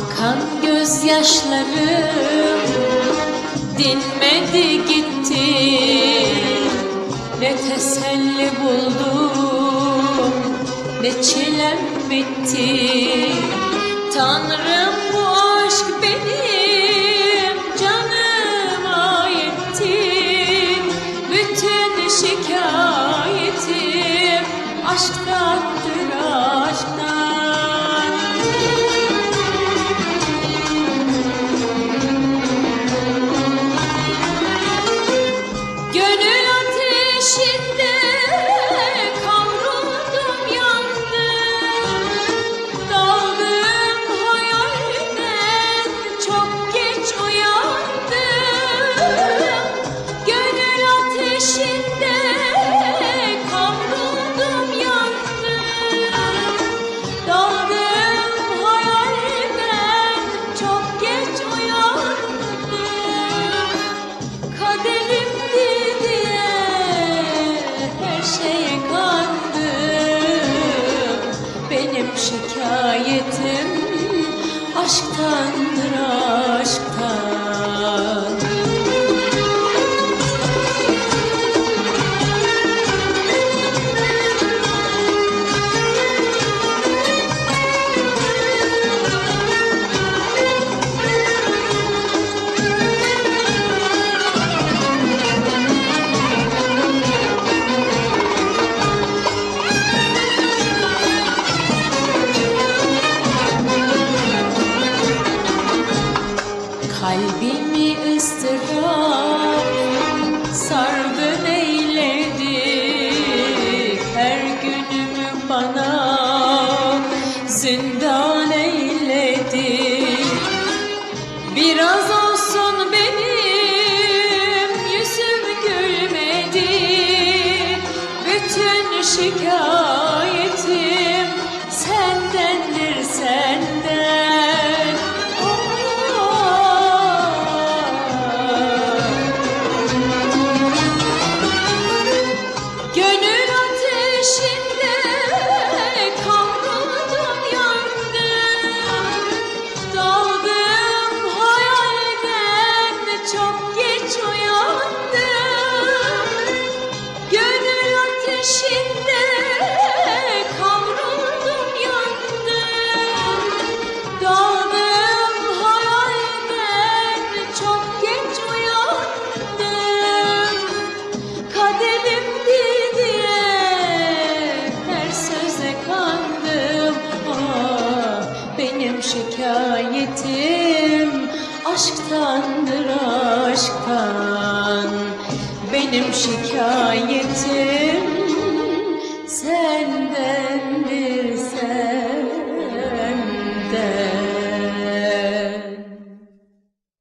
Akan gözyaşlarım dinmedi gitti. Ne teselli buldum ne çilem bitti. Tanrım bu aşk benim canıma yetti Bütün şikayetim aşktan her şeye kandım. Benim şikayetim aşktandır Kalbimi ıstırap sardı neyledi Her günümü bana zindan eyledi Biraz olsun benim yüzüm gülmedi. Bütün şikayetim şikayetim. Aşktandır aşktan. Benim şikayetim senden